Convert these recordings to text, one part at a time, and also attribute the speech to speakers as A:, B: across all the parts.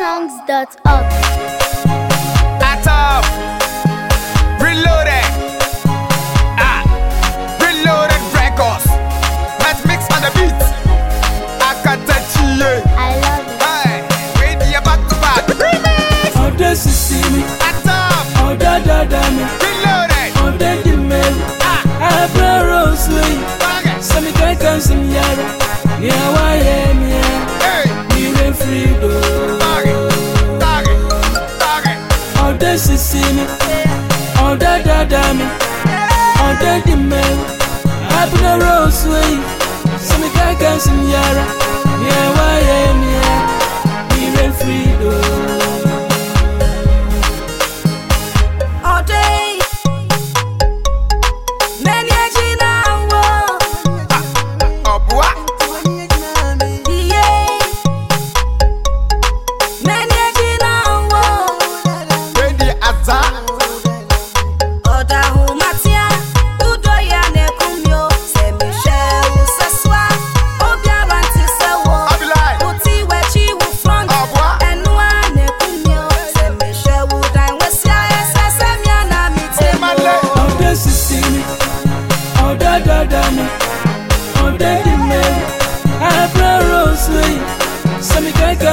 A: GhanaSongs.org.
B: Atom. Reloaded. Ah. Reloaded records. Let's mix on the beat. Akatachi.
A: I love it.
B: Hey. Radio back to back. Remix.
C: ọdẹ sisi mi
B: Atom.
C: ọdẹ dada mi
B: Reloaded.
C: ọdẹ di mẹru
B: Ah.
C: abúlé oṣù yìí
B: Okay.
C: sẹmi kankan sim yàrá ní àwa yẹ mi yẹ
B: Hey.
C: Ọdẹ sisi mi ọdẹ dada mi ọdẹ di mẹru abúlé oṣù yìí sẹmi kankan sim yàrá ní àwa yẹ mi yẹ ìwé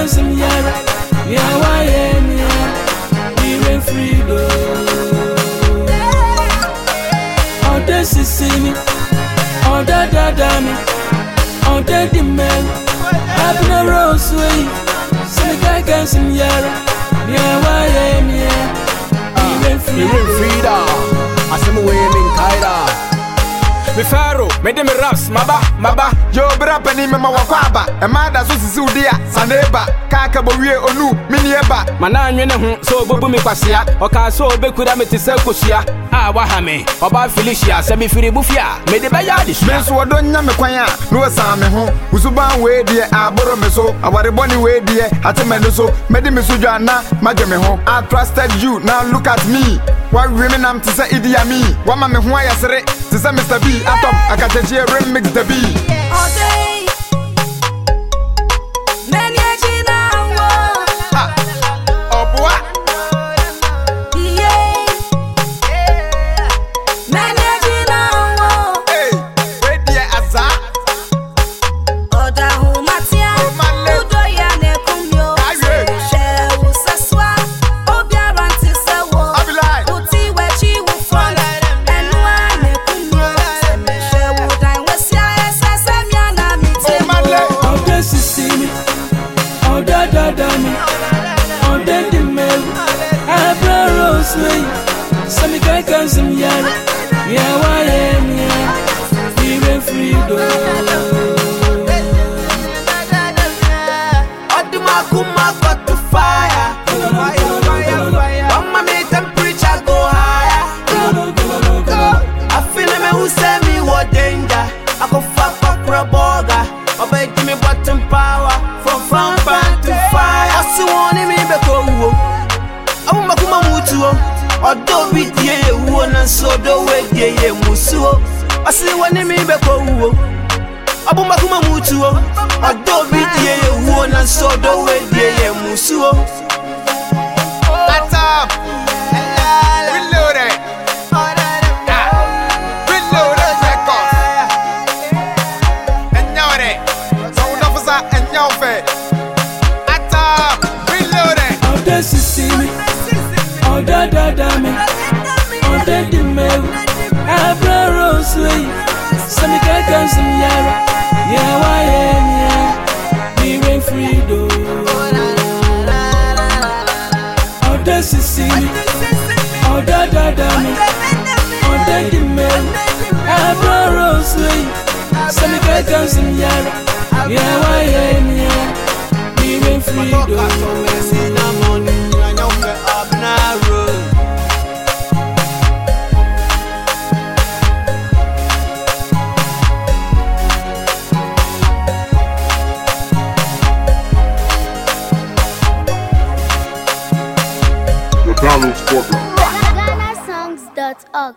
D: some
B: yara,
D: yeah, why am I? Even freedom. Oh, this is singing.
B: Oh,
D: da
C: da da me. Oh, that the man. I've been a rose way.
E: Say,
C: I
E: can't some yara, yeah. mede me raps maba maba.
B: Yo bra pani me ma wakwa aba. E ma da so sisi wo dia saneba ka ka bo wie onu me ne ba
E: mana anwe ne ho so obobu me kwasea o ka so obekura me te se kosua a wa ha me. Oba felicia se me firi bufia. Me de ba de
B: me so wodo nya me kwan a no sa me ho. Usuban we die, aboro me so. Aware boni we dia ateme no so. Mede me so dwa na mage me ho. I trusted you now look at me. Wawie me nam te sɛ Idi Amin wama me ho ayɛ sere. Te sɛ Mr. B atɔm akakyɛkyeɛ remix the B
F: o. Odo bi die wo na so do we die ye musu o. I see one in me beko wo. Abu maguma mutu o. Odo bi die ye wo na so do we die ye musu o.
B: Atom. ọ̀dọ́dọ̀ dá mi ọ̀dẹ́dì mẹ́wù ẹ̀fẹ́ rọ̀ọ̀sù èyí sẹ́mi kẹ́kẹ́ sí mi yára
C: yẹ wáyé mi yá mi ré fírídò. ọ̀dẹ́ sisi mi ọ̀dọ́dọ̀ dá mi ọ̀dẹ́dì mẹ́wù ẹ̀fẹ́ rọ̀ọ̀sù èyí sẹ́mi kẹ́kẹ́ sí mi yára yẹ wáyé mi.
A: GhanaSongs.org.